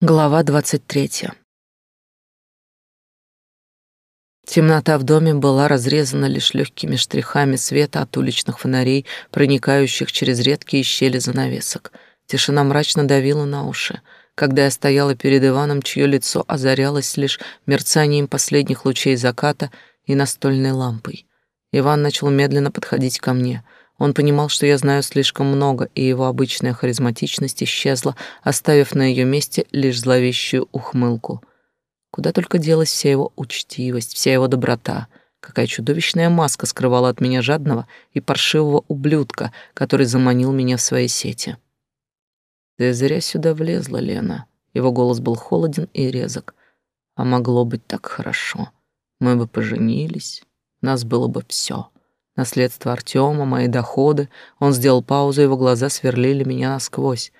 Глава двадцать третья. Темнота в доме была разрезана лишь легкими штрихами света от уличных фонарей, проникающих через редкие щели занавесок. Тишина мрачно давила на уши. Когда я стояла перед Иваном, чье лицо озарялось лишь мерцанием последних лучей заката и настольной лампой. Иван начал медленно подходить ко мне — он понимал, что я знаю слишком много, и его обычная харизматичность исчезла, оставив на ее месте лишь зловещую ухмылку. Куда только делась вся его учтивость, вся его доброта. Какая чудовищная маска скрывала от меня жадного и паршивого ублюдка, который заманил меня в свои сети. «Ты зря сюда влезла, Лена». Его голос был холоден и резок. «А могло быть так хорошо. Мы бы поженились, нас было бы все наследство Артема, мои доходы. Он сделал паузу, его глаза сверлили меня насквозь.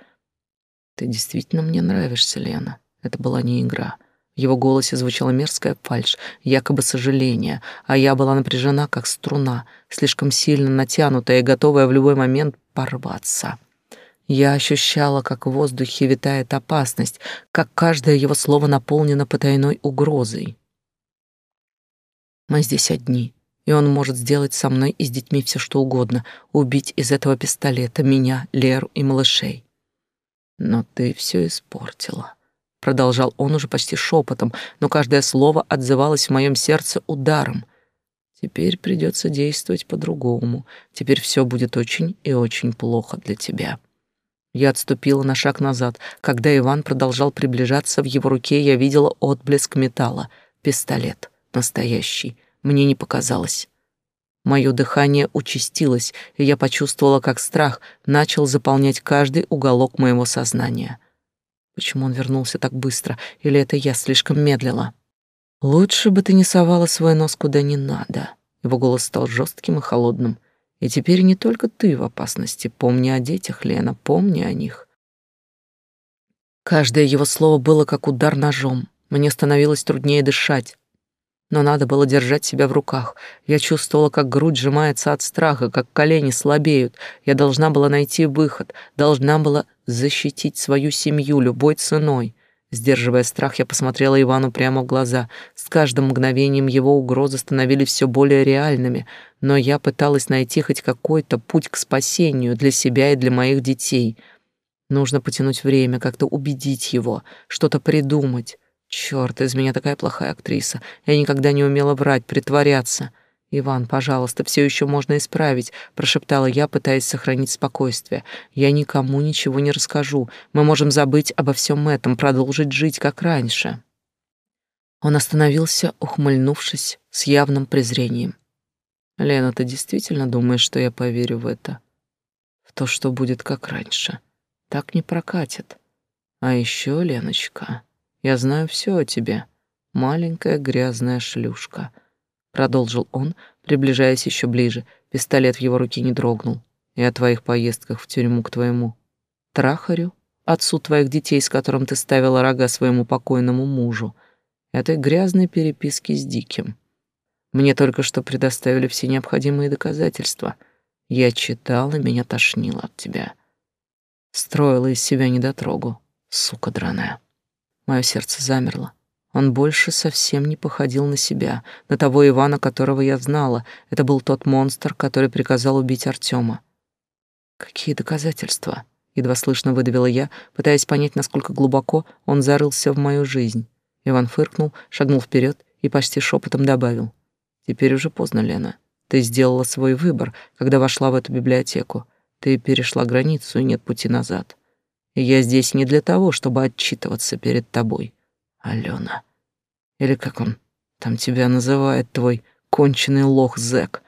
Ты действительно мне нравишься, Лена. Это была не игра. В его голосе звучала мерзкая фальшь, якобы сожаление, а я была напряжена, как струна, слишком сильно натянутая и готовая в любой момент порваться. Я ощущала, как в воздухе витает опасность, как каждое его слово наполнено потайной угрозой. Мы здесь одни, и он может сделать со мной и с детьми все что угодно, убить из этого пистолета меня, Леру и малышей. Но ты все испортила. Продолжал он уже почти шепотом, но каждое слово отзывалось в моем сердце ударом. Теперь придется действовать по-другому. Теперь все будет очень и очень плохо для тебя. Я отступила на шаг назад. Когда Иван продолжал приближаться, в его руке я видела отблеск металла. Пистолет. Настоящий мне не показалось. Мое дыхание участилось, и я почувствовала, как страх начал заполнять каждый уголок моего сознания. Почему он вернулся так быстро, или это я слишком медлила? Лучше бы ты не совала свой нос куда не надо. Его голос стал жестким и холодным. И теперь не только ты в опасности. Помни о детях, Лена, помни о них. Каждое его слово было как удар ножом. Мне становилось труднее дышать но надо было держать себя в руках. Я чувствовала, как грудь сжимается от страха, как колени слабеют. Я должна была найти выход, должна была защитить свою семью любой ценой. Сдерживая страх, я посмотрела Ивану прямо в глаза. С каждым мгновением его угрозы становились все более реальными, но я пыталась найти хоть какой-то путь к спасению для себя и для моих детей. Нужно потянуть время, как-то убедить его, что-то придумать. Черт, из меня такая плохая актриса. Я никогда не умела врать, притворяться. Иван, пожалуйста, все еще можно исправить, прошептала я, пытаясь сохранить спокойствие. Я никому ничего не расскажу. Мы можем забыть обо всем этом, продолжить жить как раньше. Он остановился, ухмыльнувшись с явным презрением. Лена, ты действительно думаешь, что я поверю в это? В то, что будет как раньше. Так не прокатит. А еще, Леночка, я знаю все о тебе, маленькая грязная шлюшка, продолжил он, приближаясь еще ближе. Пистолет в его руке не дрогнул. И о твоих поездках в тюрьму к твоему трахарю, отцу твоих детей, с которым ты ставила рога своему покойному мужу, этой грязной переписки с Диким. Мне только что предоставили все необходимые доказательства. Я читала, меня тошнило от тебя. Строила из себя недотрогу, сука драная. Мое сердце замерло. Он больше совсем не походил на себя, на того Ивана, которого я знала. Это был тот монстр, который приказал убить Артема. Какие доказательства? Едва слышно выдавила я, пытаясь понять, насколько глубоко он зарылся в мою жизнь. Иван фыркнул, шагнул вперед и почти шепотом добавил. «Теперь уже поздно, Лена. Ты сделала свой выбор, когда вошла в эту библиотеку. Ты перешла границу, и нет пути назад. Я здесь не для того, чтобы отчитываться перед тобой, Алена. Или как он там тебя называет, твой конченый лох зэк.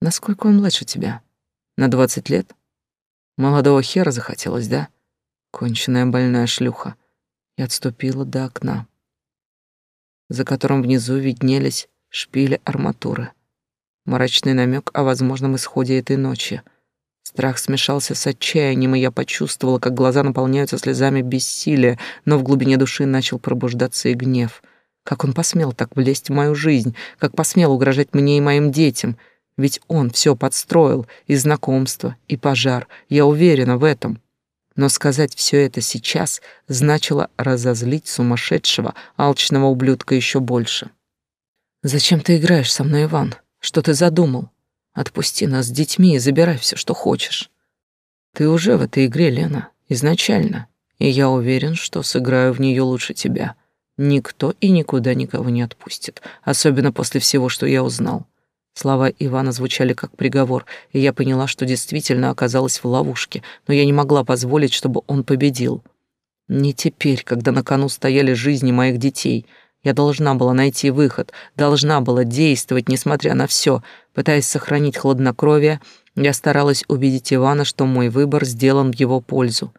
Насколько он младше тебя? На двадцать лет? Молодого хера захотелось, да? Конченая больная шлюха. И отступила до окна, за которым внизу виднелись шпили арматуры. Мрачный намек о возможном исходе этой ночи — Страх смешался с отчаянием, и я почувствовала, как глаза наполняются слезами бессилия, но в глубине души начал пробуждаться и гнев. Как он посмел так влезть в мою жизнь, как посмел угрожать мне и моим детям? Ведь он все подстроил, и знакомство, и пожар, я уверена в этом. Но сказать все это сейчас значило разозлить сумасшедшего, алчного ублюдка еще больше. «Зачем ты играешь со мной, Иван? Что ты задумал? Отпусти нас с детьми и забирай все, что хочешь. Ты уже в этой игре, Лена, изначально, и я уверен, что сыграю в нее лучше тебя. Никто и никуда никого не отпустит, особенно после всего, что я узнал. Слова Ивана звучали как приговор, и я поняла, что действительно оказалась в ловушке, но я не могла позволить, чтобы он победил. Не теперь, когда на кону стояли жизни моих детей. Я должна была найти выход, должна была действовать, несмотря на все. Пытаясь сохранить хладнокровие, я старалась убедить Ивана, что мой выбор сделан в его пользу.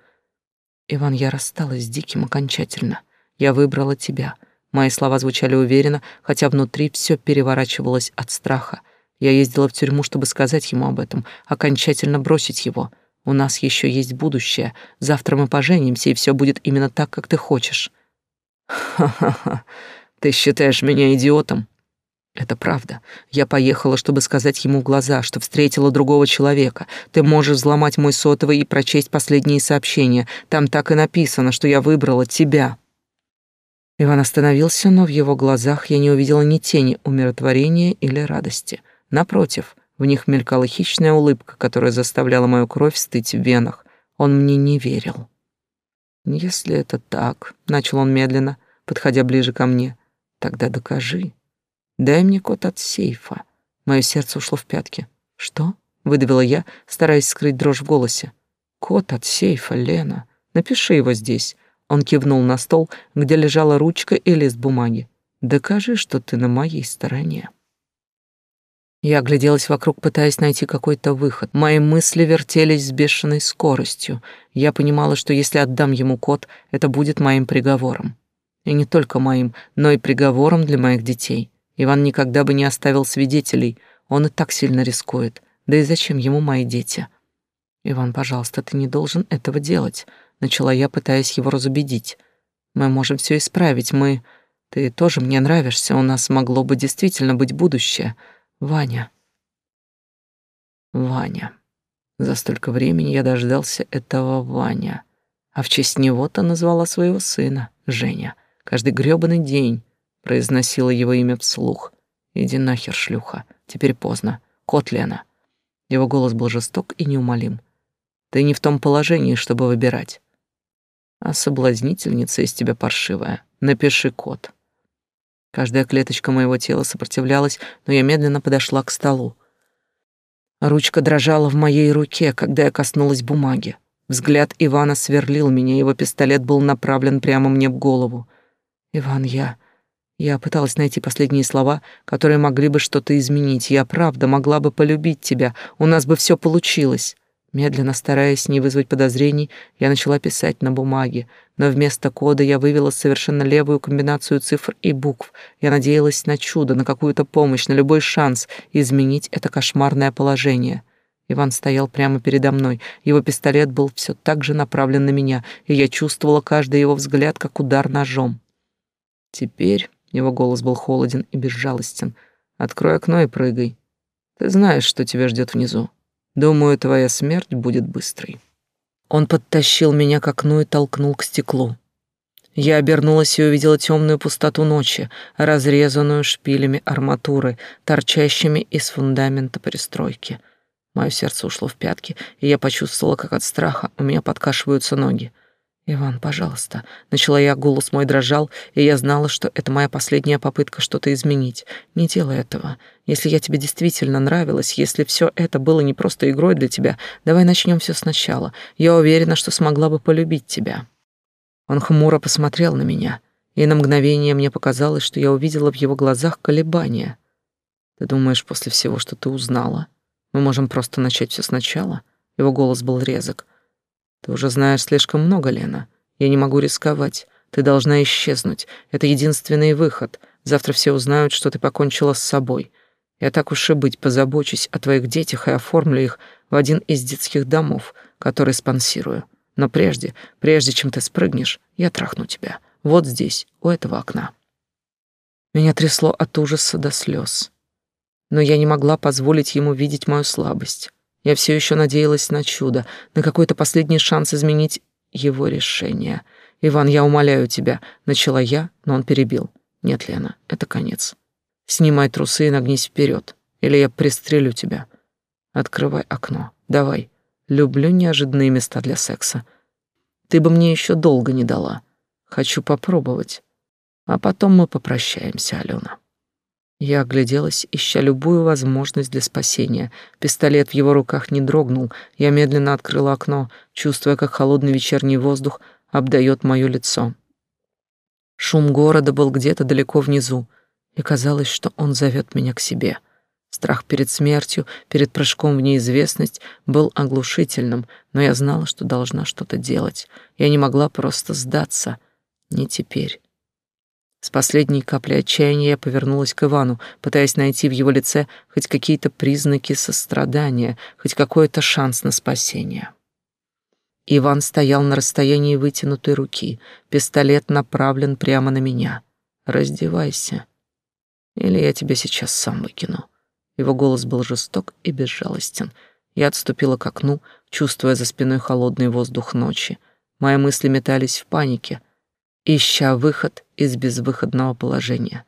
«Иван, я рассталась с Диким окончательно. Я выбрала тебя». Мои слова звучали уверенно, хотя внутри все переворачивалось от страха. Я ездила в тюрьму, чтобы сказать ему об этом, окончательно бросить его. У нас еще есть будущее. Завтра мы поженимся, и все будет именно так, как ты хочешь. Ха-ха-ха. Ты считаешь меня идиотом? Это правда. Я поехала, чтобы сказать ему в глаза, что встретила другого человека. Ты можешь взломать мой сотовый и прочесть последние сообщения. Там так и написано, что я выбрала тебя. Иван остановился, но в его глазах я не увидела ни тени умиротворения или радости. Напротив, в них мелькала хищная улыбка, которая заставляла мою кровь стыть в венах. Он мне не верил. «Если это так», — начал он медленно, подходя ближе ко мне, — «тогда докажи. Дай мне код от сейфа». Мое сердце ушло в пятки. «Что?» — выдавила я, стараясь скрыть дрожь в голосе. «Код от сейфа, Лена. Напиши его здесь». Он кивнул на стол, где лежала ручка и лист бумаги. «Докажи, что ты на моей стороне». Я огляделась вокруг, пытаясь найти какой-то выход. Мои мысли вертелись с бешеной скоростью. Я понимала, что если отдам ему код, это будет моим приговором. И не только моим, но и приговором для моих детей. Иван никогда бы не оставил свидетелей. Он и так сильно рискует. Да и зачем ему мои дети? Иван, пожалуйста, ты не должен этого делать, начала я, пытаясь его разубедить. Мы можем все исправить. Мы ты тоже мне нравишься. У нас могло бы действительно быть будущее. Ваня. Ваня. За столько времени я дождался этого Ваня. А в честь него-то назвала своего сына, Женя. Каждый грёбаный день произносила его имя вслух. «Иди нахер, шлюха. Теперь поздно. Кот Лена». Его голос был жесток и неумолим. «Ты не в том положении, чтобы выбирать. А соблазнительница из тебя паршивая. Напиши код». Каждая клеточка моего тела сопротивлялась, но я медленно подошла к столу. Ручка дрожала в моей руке, когда я коснулась бумаги. Взгляд Ивана сверлил меня, его пистолет был направлен прямо мне в голову. «Иван, я...» Я пыталась найти последние слова, которые могли бы что-то изменить. Я правда могла бы полюбить тебя, у нас бы все получилось. Медленно, стараясь не вызвать подозрений, я начала писать на бумаге, но вместо кода я вывела совершенно левую комбинацию цифр и букв. Я надеялась на чудо, на какую-то помощь, на любой шанс изменить это кошмарное положение. Иван стоял прямо передо мной. Его пистолет был все так же направлен на меня, и я чувствовала каждый его взгляд, как удар ножом. Теперь его голос был холоден и безжалостен. «Открой окно и прыгай. Ты знаешь, что тебя ждет внизу. Думаю, твоя смерть будет быстрой». Он подтащил меня к окну и толкнул к стеклу. Я обернулась и увидела темную пустоту ночи, разрезанную шпилями арматуры, торчащими из фундамента пристройки. Мое сердце ушло в пятки, и я почувствовала, как от страха у меня подкашиваются ноги. «Иван, пожалуйста», — начала я, голос мой дрожал, и я знала, что это моя последняя попытка что-то изменить. «Не делай этого. Если я тебе действительно нравилась, если все это было не просто игрой для тебя, давай начнем все сначала. Я уверена, что смогла бы полюбить тебя». Он хмуро посмотрел на меня, и на мгновение мне показалось, что я увидела в его глазах колебания. «Ты думаешь, после всего, что ты узнала, мы можем просто начать все сначала?» Его голос был резок. Ты уже знаешь слишком много, Лена. Я не могу рисковать. Ты должна исчезнуть. Это единственный выход. Завтра все узнают, что ты покончила с собой. Я так уж и быть позабочусь о твоих детях и оформлю их в один из детских домов, который спонсирую. Но прежде, прежде чем ты спрыгнешь, я трахну тебя. Вот здесь, у этого окна. Меня трясло от ужаса до слез. Но я не могла позволить ему видеть мою слабость. Я все еще надеялась на чудо, на какой-то последний шанс изменить его решение. «Иван, я умоляю тебя», — начала я, но он перебил. «Нет, Лена, это конец. Снимай трусы и нагнись вперед, или я пристрелю тебя. Открывай окно. Давай. Люблю неожиданные места для секса. Ты бы мне еще долго не дала. Хочу попробовать. А потом мы попрощаемся, Алена». Я огляделась, ища любую возможность для спасения. Пистолет в его руках не дрогнул. Я медленно открыла окно, чувствуя, как холодный вечерний воздух обдает мое лицо. Шум города был где-то далеко внизу, и казалось, что он зовет меня к себе. Страх перед смертью, перед прыжком в неизвестность был оглушительным, но я знала, что должна что-то делать. Я не могла просто сдаться. Не теперь. С последней каплей отчаяния я повернулась к Ивану, пытаясь найти в его лице хоть какие-то признаки сострадания, хоть какой-то шанс на спасение. Иван стоял на расстоянии вытянутой руки, пистолет направлен прямо на меня. «Раздевайся, или я тебя сейчас сам выкину». Его голос был жесток и безжалостен. Я отступила к окну, чувствуя за спиной холодный воздух ночи. Мои мысли метались в панике, ища выход из безвыходного положения.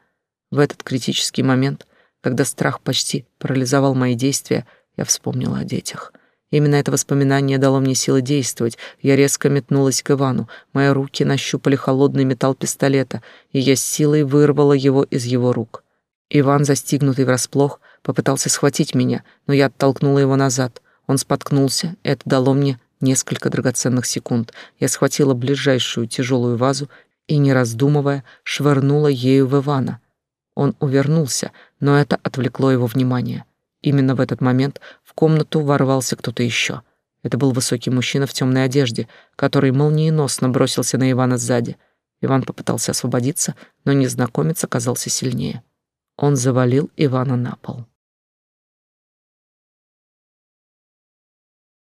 В этот критический момент, когда страх почти парализовал мои действия, я вспомнила о детях. Именно это воспоминание дало мне силы действовать. Я резко метнулась к Ивану. Мои руки нащупали холодный металл пистолета, и я с силой вырвала его из его рук. Иван, застигнутый врасплох, попытался схватить меня, но я оттолкнула его назад. Он споткнулся, это дало мне несколько драгоценных секунд. Я схватила ближайшую тяжелую вазу и, не раздумывая, швырнула ею в Ивана. Он увернулся, но это отвлекло его внимание. Именно в этот момент в комнату ворвался кто-то еще. Это был высокий мужчина в темной одежде, который молниеносно бросился на Ивана сзади. Иван попытался освободиться, но незнакомец оказался сильнее. Он завалил Ивана на пол.